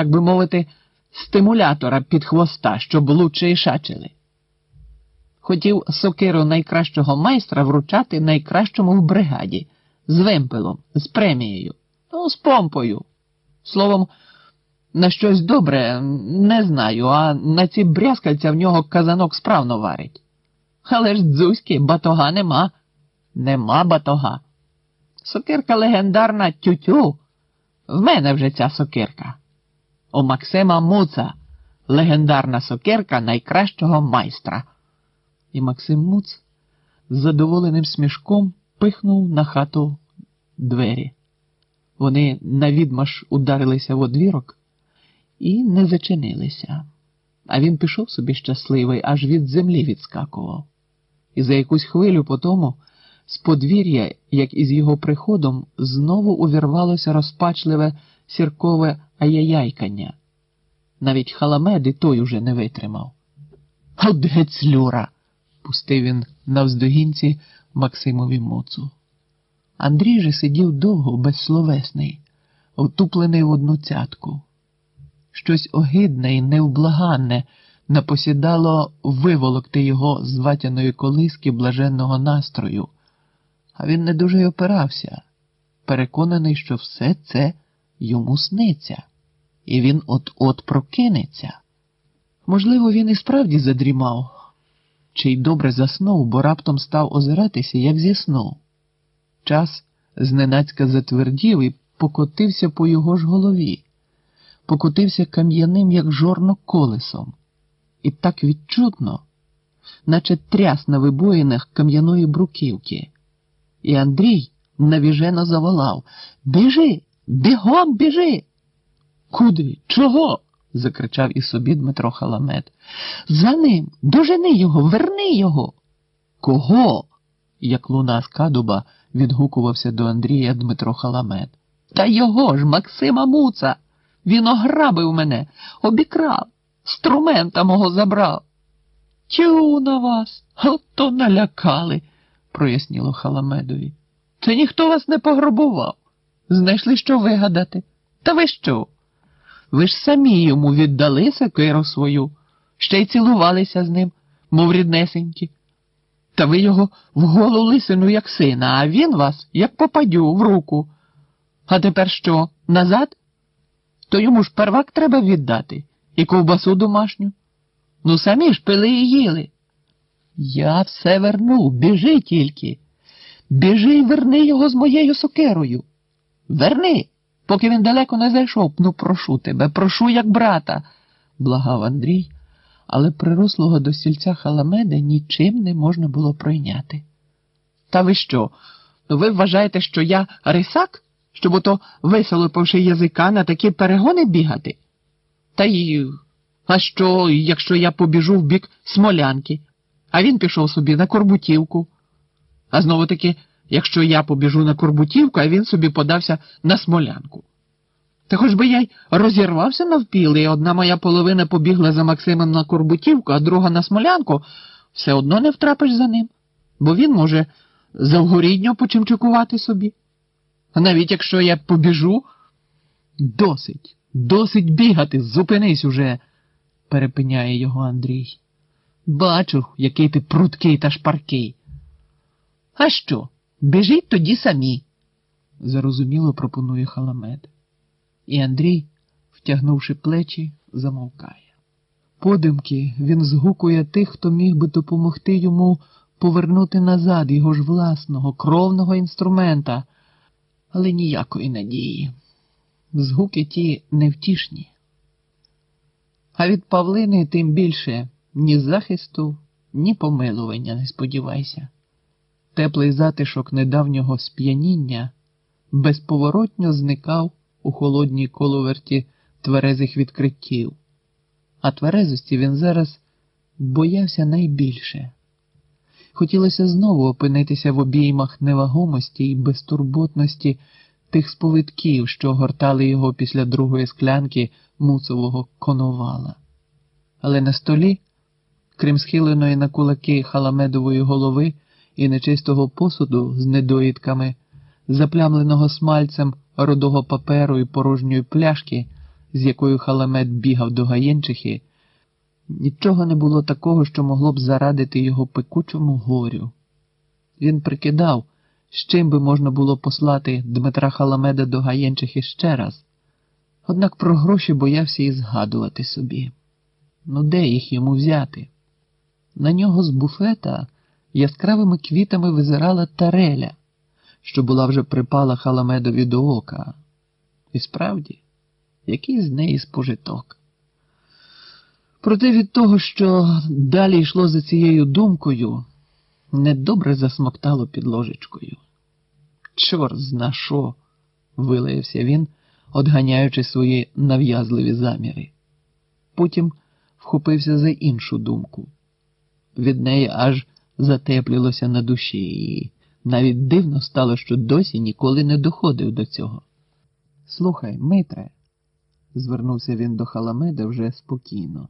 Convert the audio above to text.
так би мовити, стимулятора під хвоста, щоб лучше і шачили. Хотів сокиру найкращого майстра вручати найкращому в бригаді, з вимпелом, з премією, ну, з помпою. Словом, на щось добре не знаю, а на ці брязкальця в нього казанок справно варить. Але ж дзузьки, батога нема. Нема батога. Сокирка легендарна тютю. В мене вже ця сокирка. Максима Муца легендарна сокирка найкращого майстра. І Максим Муц з задоволеним смішком пихнув на хату двері. Вони навідмаш ударилися в одвірок і не зачинилися. А він пішов собі щасливий, аж від землі відскакував. І за якусь хвилю по тому з подвір'я, як із його приходом, знову увірвалося розпачливе сіркове аяяйкання. Навіть халамед і той уже не витримав. От гецлюра! пустив він навздогінці Максимові моцу. Андрій же сидів довго, безсловесний, втуплений в одну цятку. Щось огидне і невблаганне напосідало виволокти його з ватяної колиски блаженного настрою, а він не дуже й опирався, переконаний, що все це йому сниться, і він от-от прокинеться. Можливо, він і справді задрімав, чи й добре заснув, бо раптом став озиратися, як зі сну. Час зненацька затвердів і покотився по його ж голові, покотився кам'яним, як жорно колесом, і так відчутно, наче тряс на вибоїнах кам'яної бруківки. І Андрій навіжено заволав Біжи, бігом біжи. Куди? Чого? закричав і собі Дмитро Халамет. За ним, дожени його, верни його. Кого? як луна з кадуба відгукувався до Андрія Дмитро Халамет. Та його ж, Максима Муца. Він ограбив мене, обікрав, струмента мого забрав. Тю на вас, ото налякали, проясніло Халамедові. Це ніхто вас не пограбував. Знайшли, що вигадати. Та ви що? Ви ж самі йому віддали сокиру свою, ще й цілувалися з ним, мов ріднесенькі. Та ви його в голу лисину, як сина, а він вас, як попадю, в руку. А тепер що, назад? То йому ж первак треба віддати і ковбасу домашню. Ну самі ж пили і їли. Я все верну, біжи тільки. Біжи й верни його з моєю сокирою. Верни, поки він далеко не зайшов. Ну, прошу тебе, прошу, як брата, благав Андрій, але прирослого до стільця халамеда нічим не можна було пройняти. Та ви що? Ви вважаєте, що я рисак, щоб ото висолопивши язика на такі перегони бігати? Та й а що, якщо я побіжу в бік смолянки, а він пішов собі на Корбутівку? А знову таки, якщо я побіжу на Корбутівку, а він собі подався на смолянку. Та хоч би я й розірвався навпіл, і одна моя половина побігла за Максимом на Корбутівку, а друга на смолянку, все одно не втрапиш за ним, бо він може завгорідньо почимчикувати собі. А навіть якщо я побіжу, досить, досить бігати, зупинись уже, перепиняє його Андрій. Бачу, який ти пруткий та шпаркий. А що? Біжіть тоді самі, зарозуміло пропонує халамет. І Андрій, втягнувши плечі, замовкає. Подимки він згукує тих, хто міг би допомогти йому повернути назад його ж власного, кровного інструмента, але ніякої надії. Згуки ті невтішні. А від Павлини тим більше ні захисту, ні помилування не сподівайся. Теплий затишок недавнього сп'яніння безповоротньо зникав у холодній коловерті тверезих відкриттів, а тверезості він зараз боявся найбільше. Хотілося знову опинитися в обіймах невагомості і безтурботності тих сповитків, що гортали його після другої склянки муцового коновала. Але на столі, крім схиленої на кулаки халамедової голови і нечистого посуду з недоїдками, заплямленого смальцем рудого паперу і порожньої пляшки, з якою халамет бігав до Гаєнчихи, нічого не було такого, що могло б зарадити його пекучому горю. Він прикидав, з чим би можна було послати Дмитра Халамеда до Гаєнчихи ще раз, однак про гроші боявся і згадувати собі. Ну де їх йому взяти? На нього з буфета яскравими квітами визирала тареля, що була вже припала халамедові до ока. І справді, який з неї спожиток. Проте від того, що далі йшло за цією думкою, недобре засмоктало під ложечкою. Чорт зна що, вилаявся він, одганяючи свої нав'язливі заміри. Потім вхопився за іншу думку. Від неї аж затеплілося на душі, і навіть дивно стало, що досі ніколи не доходив до цього. Слухай, Митре, звернувся він до Халамеда вже спокійно.